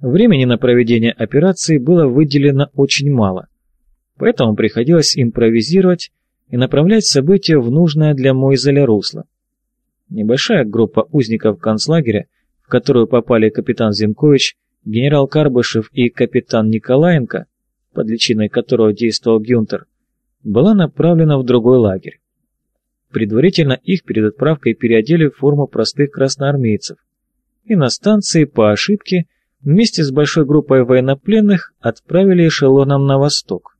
Времени на проведение операции было выделено очень мало, поэтому приходилось импровизировать и направлять события в нужное для Мойзеля русло. Небольшая группа узников концлагеря, в которую попали капитан Зинкович, генерал Карбышев и капитан Николаенко, под личиной которого действовал Гюнтер, была направлена в другой лагерь. Предварительно их перед отправкой переодели в форму простых красноармейцев, и на станции по ошибке – вместе с большой группой военнопленных отправили эшелоном на восток.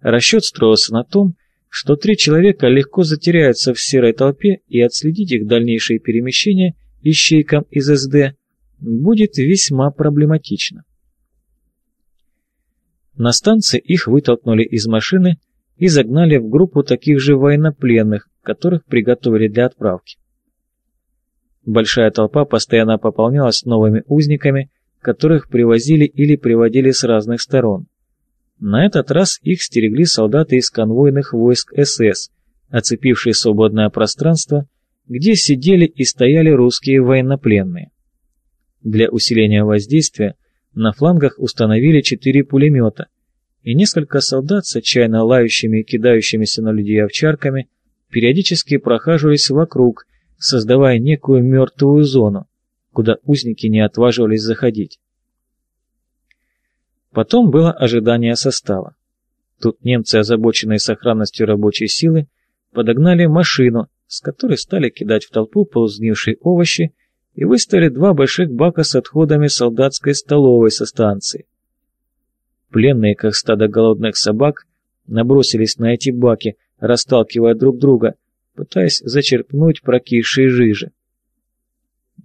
Расчет строился на том, что три человека легко затеряются в серой толпе и отследить их дальнейшие перемещения ищейкам из СД будет весьма проблематично. На станции их вытолкнули из машины и загнали в группу таких же военнопленных, которых приготовили для отправки. Большая толпа постоянно пополнялась новыми узниками, которых привозили или приводили с разных сторон. На этот раз их стерегли солдаты из конвойных войск СС, оцепившие свободное пространство, где сидели и стояли русские военнопленные. Для усиления воздействия на флангах установили четыре пулемета, и несколько солдат с отчаянно лающими и кидающимися на людей овчарками периодически прохаживались вокруг, создавая некую мертвую зону, куда узники не отваживались заходить. Потом было ожидание состава. Тут немцы, озабоченные сохранностью рабочей силы, подогнали машину, с которой стали кидать в толпу ползгнившие овощи и выставили два больших бака с отходами солдатской столовой со станции. Пленные, как стадо голодных собак, набросились на эти баки, расталкивая друг друга, пытаясь зачерпнуть прокисшие жижи.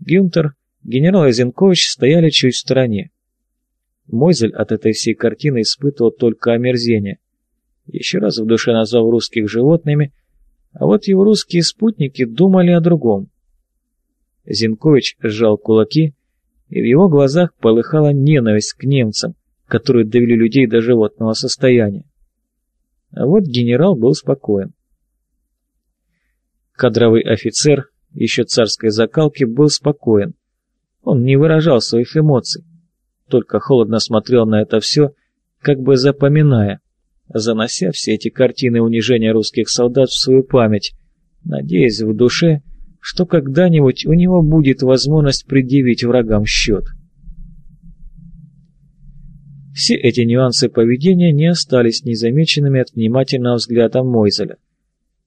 Гюнтер, генерал Зенкович стояли чуть в стороне. Мойзель от этой всей картины испытывал только омерзение. Еще раз в душе назвал русских животными, а вот его русские спутники думали о другом. Зинкович сжал кулаки, и в его глазах полыхала ненависть к немцам, которые довели людей до животного состояния. А вот генерал был спокоен. Кадровый офицер, еще царской закалки, был спокоен. Он не выражал своих эмоций, только холодно смотрел на это все, как бы запоминая, занося все эти картины унижения русских солдат в свою память, надеясь в душе, что когда-нибудь у него будет возможность предъявить врагам счет. Все эти нюансы поведения не остались незамеченными от внимательного взгляда Мойзеля.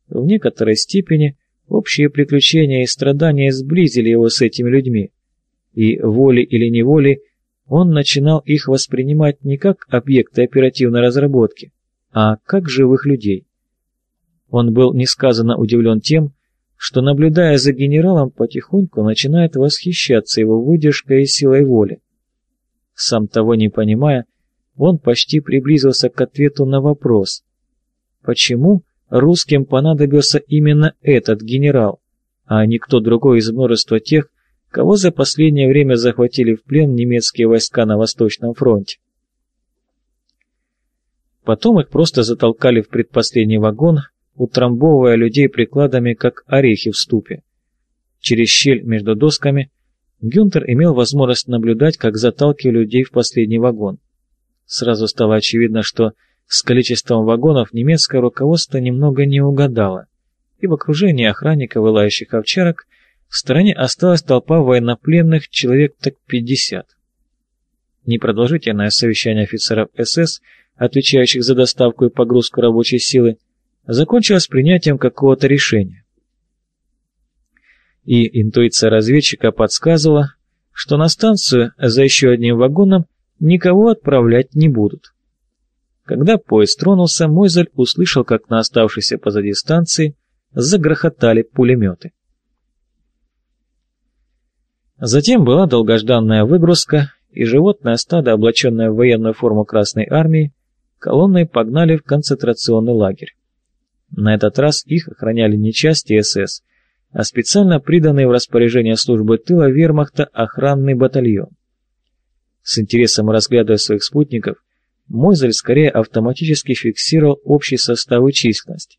В некоторой степени общие приключения и страдания сблизили его с этими людьми, и волей или неволей он начинал их воспринимать не как объекты оперативной разработки, а как живых людей. Он был несказанно удивлен тем, что, наблюдая за генералом, потихоньку начинает восхищаться его выдержкой и силой воли. Сам того не понимая, он почти приблизился к ответу на вопрос, почему русским понадобился именно этот генерал, а не кто другой из множества тех, кого за последнее время захватили в плен немецкие войска на Восточном фронте. Потом их просто затолкали в предпоследний вагон, утрамбовывая людей прикладами, как орехи в ступе. Через щель между досками Гюнтер имел возможность наблюдать, как заталкивали людей в последний вагон. Сразу стало очевидно, что с количеством вагонов немецкое руководство немного не угадало, и в окружении охранников и лающих овчарок в стороне осталась толпа военнопленных, человек так 50. Непродолжительное совещание офицеров СС, отвечающих за доставку и погрузку рабочей силы, закончилось принятием какого-то решения. И интуиция разведчика подсказывала, что на станцию за еще одним вагоном никого отправлять не будут. Когда поезд тронулся, Мойзель услышал, как на оставшейся позади станции загрохотали пулеметы. Затем была долгожданная выгрузка, и животное стадо, облаченное в военную форму Красной Армии, колонной погнали в концентрационный лагерь. На этот раз их охраняли не части СС, а специально приданный в распоряжение службы тыла вермахта охранный батальон. С интересом разглядывая своих спутников, Мойзель скорее автоматически фиксировал общий состав и численность.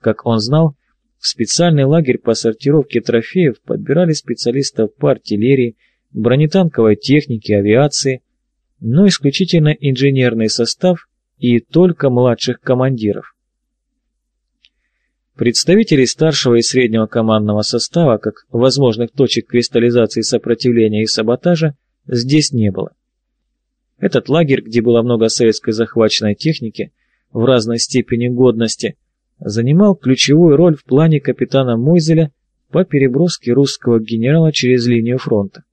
Как он знал, в специальный лагерь по сортировке трофеев подбирали специалистов по артиллерии, бронетанковой техники, авиации, но исключительно инженерный состав и только младших командиров. Представителей старшего и среднего командного состава, как возможных точек кристаллизации сопротивления и саботажа, здесь не было. Этот лагерь, где было много советской захваченной техники в разной степени годности, занимал ключевую роль в плане капитана Мойзеля по переброске русского генерала через линию фронта.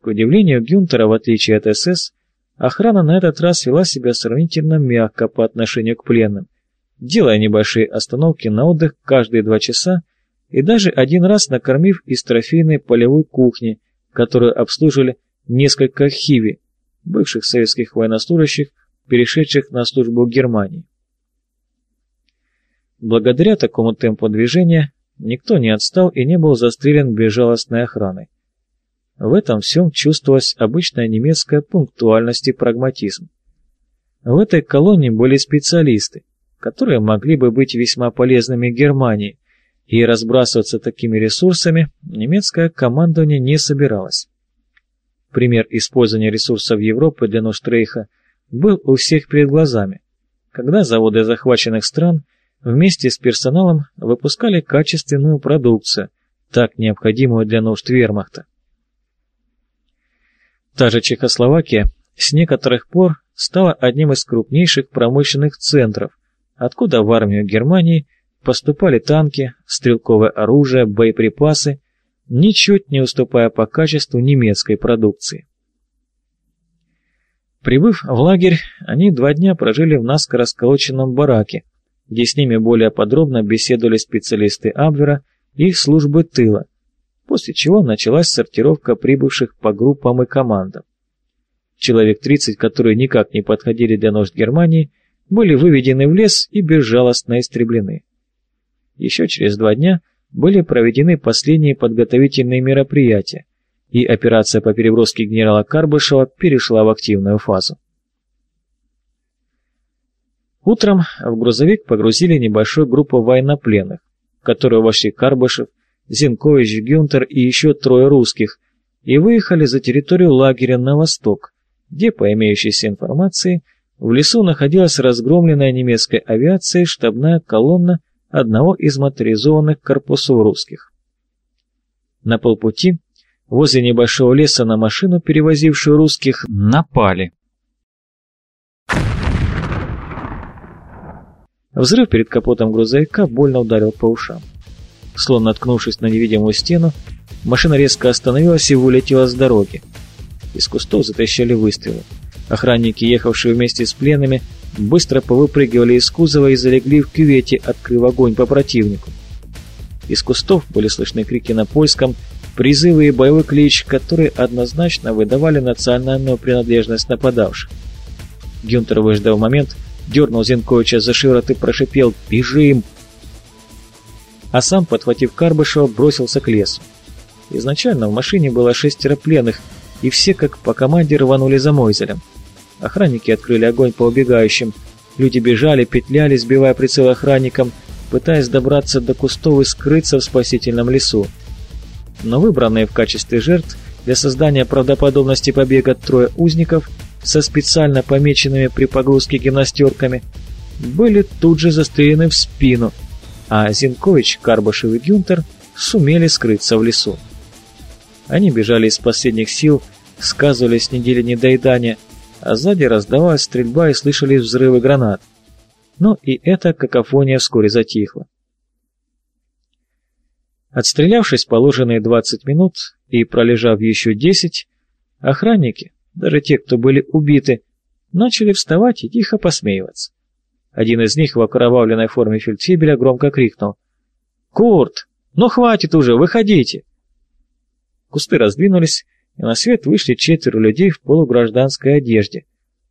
К удивлению Гюнтера, в отличие от СС, охрана на этот раз вела себя сравнительно мягко по отношению к пленным, делая небольшие остановки на отдых каждые два часа и даже один раз накормив из трофейной полевой кухни, которую обслуживали несколько хиви, бывших советских военнослужащих, перешедших на службу Германии. Благодаря такому темпу движения никто не отстал и не был застрелен безжалостной охраной. В этом всем чувствовалась обычная немецкая пунктуальность и прагматизм. В этой колонии были специалисты, которые могли бы быть весьма полезными Германии, и разбрасываться такими ресурсами немецкое командование не собиралось. Пример использования ресурсов Европы для нужд Рейха был у всех перед глазами, когда заводы захваченных стран вместе с персоналом выпускали качественную продукцию, так необходимую для нужд вермахта. Та же Чехословакия с некоторых пор стала одним из крупнейших промышленных центров, откуда в армию Германии поступали танки, стрелковое оружие, боеприпасы, ничуть не уступая по качеству немецкой продукции. Прибыв в лагерь, они два дня прожили в наскоро сколоченном бараке, где с ними более подробно беседовали специалисты Абвера и их службы тыла, после чего началась сортировка прибывших по группам и командам. Человек 30, которые никак не подходили для нужд Германии, были выведены в лес и безжалостно истреблены. Еще через два дня были проведены последние подготовительные мероприятия, и операция по переброске генерала Карбышева перешла в активную фазу. Утром в грузовик погрузили небольшую группу военнопленных, в которую вошли Карбышев, Зинкович, Гюнтер и еще трое русских, и выехали за территорию лагеря на восток, где, по имеющейся информации, в лесу находилась разгромленная немецкой авиацией штабная колонна одного из моторизованных корпусов русских. На полпути, возле небольшого леса на машину, перевозившую русских, напали. Взрыв перед капотом грузовика больно ударил по ушам. Словно наткнувшись на невидимую стену, машина резко остановилась и вылетела с дороги. Из кустов затрещали выстрелы. Охранники, ехавшие вместе с пленными, быстро повыпрыгивали из кузова и залегли в кювете, открыв огонь по противнику. Из кустов были слышны крики на польском, призывы и боевой клич, которые однозначно выдавали национальную принадлежность нападавших. Гюнтер выждал момент, дернул Зенковича за шиворот и прошипел «Бежим!». А сам, подхватив Карбышева, бросился к лесу. Изначально в машине было шестеро пленных, и все как по команде рванули за Мойзелем. Охранники открыли огонь по убегающим. Люди бежали, петляли, сбивая прицел охранникам, пытаясь добраться до кустов и скрыться в спасительном лесу. Но выбранные в качестве жертв для создания правдоподобности побега трое узников – со специально помеченными при погрузке гимнастерками, были тут же застрелены в спину, а Зинкович, Карбашев и Гюнтер сумели скрыться в лесу. Они бежали из последних сил, сказывались недели недоедания, а сзади раздавалась стрельба и слышались взрывы гранат. Но и эта какофония вскоре затихла. Отстрелявшись положенные 20 минут и пролежав еще 10, охранники, даже те, кто были убиты, начали вставать и тихо посмеиваться. Один из них в окровавленной форме фельдфебеля громко крикнул. «Курт, ну хватит уже, выходите!» Кусты раздвинулись, и на свет вышли четверо людей в полугражданской одежде.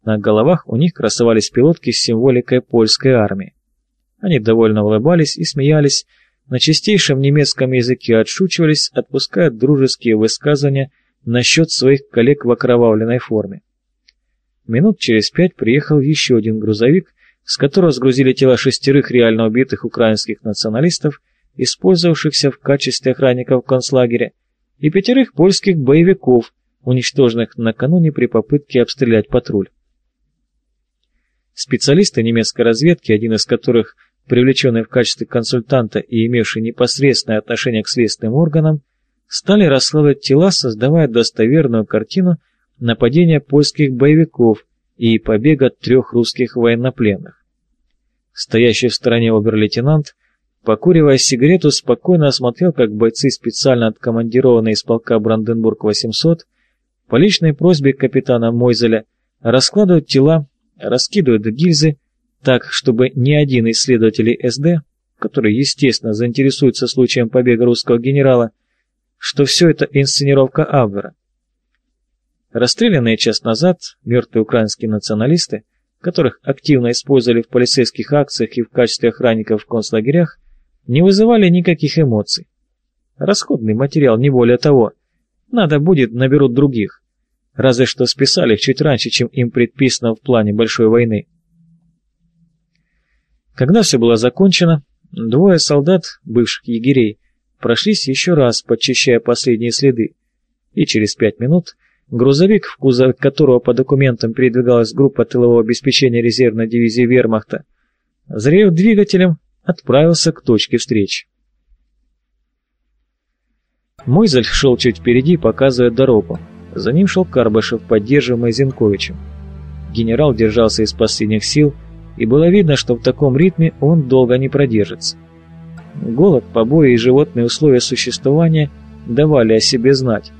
На головах у них красовались пилотки с символикой польской армии. Они довольно улыбались и смеялись, на чистейшем немецком языке отшучивались, отпуская дружеские высказывания насчет своих коллег в окровавленной форме. Минут через пять приехал еще один грузовик, с которого сгрузили тела шестерых реально убитых украинских националистов, использовавшихся в качестве охранников концлагеря, и пятерых польских боевиков, уничтоженных накануне при попытке обстрелять патруль. Специалисты немецкой разведки, один из которых, привлеченный в качестве консультанта и имевший непосредственное отношение к следственным органам, стали расследовать тела, создавая достоверную картину нападения польских боевиков и побега трех русских военнопленных. Стоящий в стороне обер-лейтенант, покуривая сигарету, спокойно осмотрел, как бойцы, специально откомандированные из полка Бранденбург-800, по личной просьбе капитана Мойзеля, раскладывают тела, раскидывают гильзы, так, чтобы ни один из следователей СД, который, естественно, заинтересуется случаем побега русского генерала, что все это инсценировка Абвера. Расстрелянные час назад мертвые украинские националисты, которых активно использовали в полицейских акциях и в качестве охранников в концлагерях, не вызывали никаких эмоций. Расходный материал, не более того. Надо будет, наберут других. Разве что списали их чуть раньше, чем им предписано в плане большой войны. Когда все было закончено, двое солдат, бывших егерей, прошлись еще раз, подчищая последние следы, и через пять минут грузовик, в кузове которого по документам передвигалась группа тылового обеспечения резервной дивизии вермахта, зрев двигателем, отправился к точке встречи. Мойзель шел чуть впереди, показывая дорогу. За ним шел Карбышев, поддерживаемый Зинковичем. Генерал держался из последних сил, и было видно, что в таком ритме он долго не продержится. Голод, побои и животные условия существования давали о себе знать,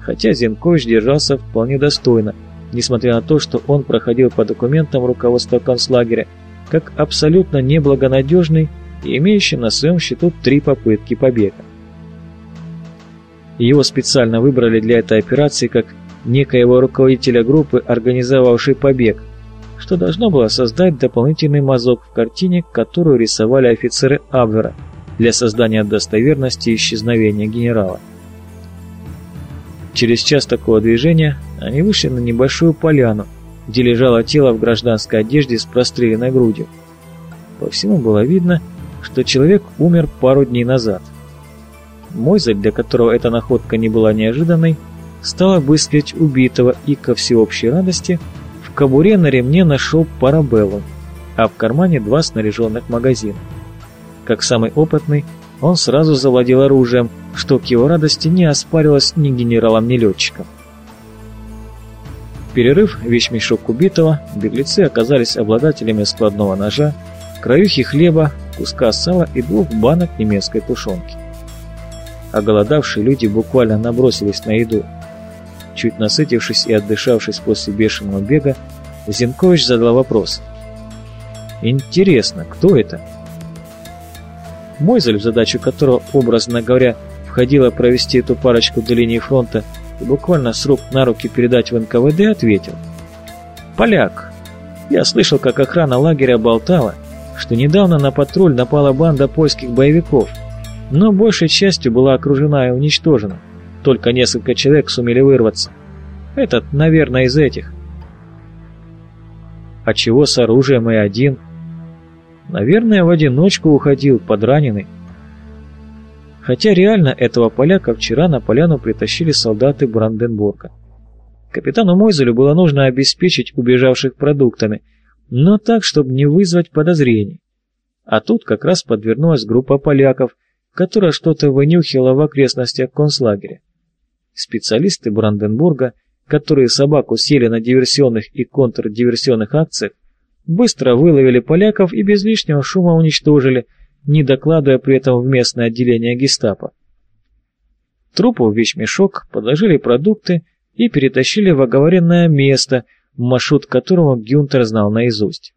хотя Зенкович держался вполне достойно, несмотря на то, что он проходил по документам руководства концлагеря как абсолютно неблагонадежный и имеющий на своем счету три попытки побега. Его специально выбрали для этой операции как некоего руководителя группы, организовавшей побег, что должно было создать дополнительный мазок в картине, которую рисовали офицеры Абвера – для создания достоверности исчезновения генерала. Через час такого движения они вышли на небольшую поляну, где лежало тело в гражданской одежде с простреленной грудью. По всему было видно, что человек умер пару дней назад. Мойзель, для которого эта находка не была неожиданной, стал обыскивать убитого и, ко всеобщей радости, в кобуре на ремне нашел парабеллум, а в кармане два снаряженных магазина. Как самый опытный, он сразу завладел оружием, что к его радости не оспаривалось ни генералом, ни летчиком. Перерыв вещмешок убитого, беглецы оказались обладателями складного ножа, краюхи хлеба, куска сала и двух банок немецкой тушенки. Оголодавшие люди буквально набросились на еду. Чуть насытившись и отдышавшись после бешеного бега, Зинкович задал вопрос. «Интересно, кто это?» Мойзель, в задачу которого, образно говоря, входило провести эту парочку до линии фронта и буквально с рук на руки передать в НКВД, ответил. «Поляк. Я слышал, как охрана лагеря болтала, что недавно на патруль напала банда польских боевиков, но большей частью была окружена и уничтожена. Только несколько человек сумели вырваться. Этот, наверное, из этих. А чего с оружием и один?» Наверное, в одиночку уходил, подраненный. Хотя реально этого поляка вчера на поляну притащили солдаты Бранденбурга. Капитану Мойзелю было нужно обеспечить убежавших продуктами, но так, чтобы не вызвать подозрений. А тут как раз подвернулась группа поляков, которая что-то вынюхила в окрестностях концлагеря. Специалисты Бранденбурга, которые собаку съели на диверсионных и контрдиверсионных акциях, быстро выловили поляков и без лишнего шума уничтожили, не докладывая при этом в местное отделение гестапо. Трупу в вещмешок подложили продукты и перетащили в оговоренное место, маршрут которого Гюнтер знал наизусть.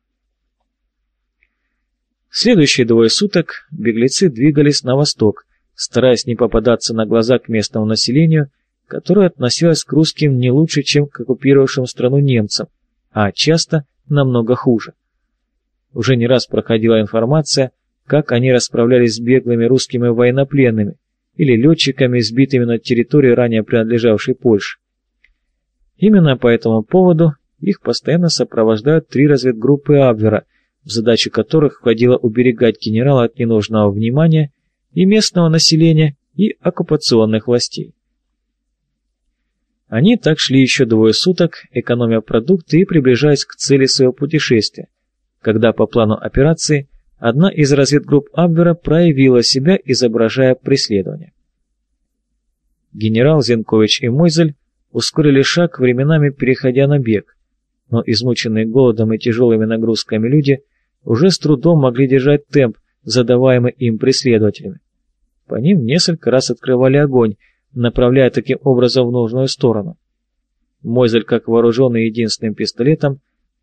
Следующие двое суток беглецы двигались на восток, стараясь не попадаться на глаза к местному населению, которое относилось к русским не лучше, чем к оккупировавшим страну немцам, а часто – намного хуже. Уже не раз проходила информация, как они расправлялись с беглыми русскими военнопленными или летчиками, сбитыми на территории ранее принадлежавшей Польши. Именно по этому поводу их постоянно сопровождают три разведгруппы Абвера, в задачу которых входило уберегать генерала от ненужного внимания и местного населения, и оккупационных властей. Они так шли еще двое суток, экономя продукты и приближаясь к цели своего путешествия, когда по плану операции одна из разведгрупп Абвера проявила себя, изображая преследование. Генерал Зенкович и Мойзель ускорили шаг, временами переходя на бег, но измученные голодом и тяжелыми нагрузками люди уже с трудом могли держать темп, задаваемый им преследователями. По ним несколько раз открывали огонь, направляя таким образом в нужную сторону. Мойзель, как вооруженный единственным пистолетом,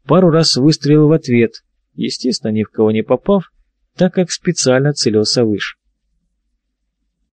пару раз выстрелил в ответ, естественно, ни в кого не попав, так как специально целился выше.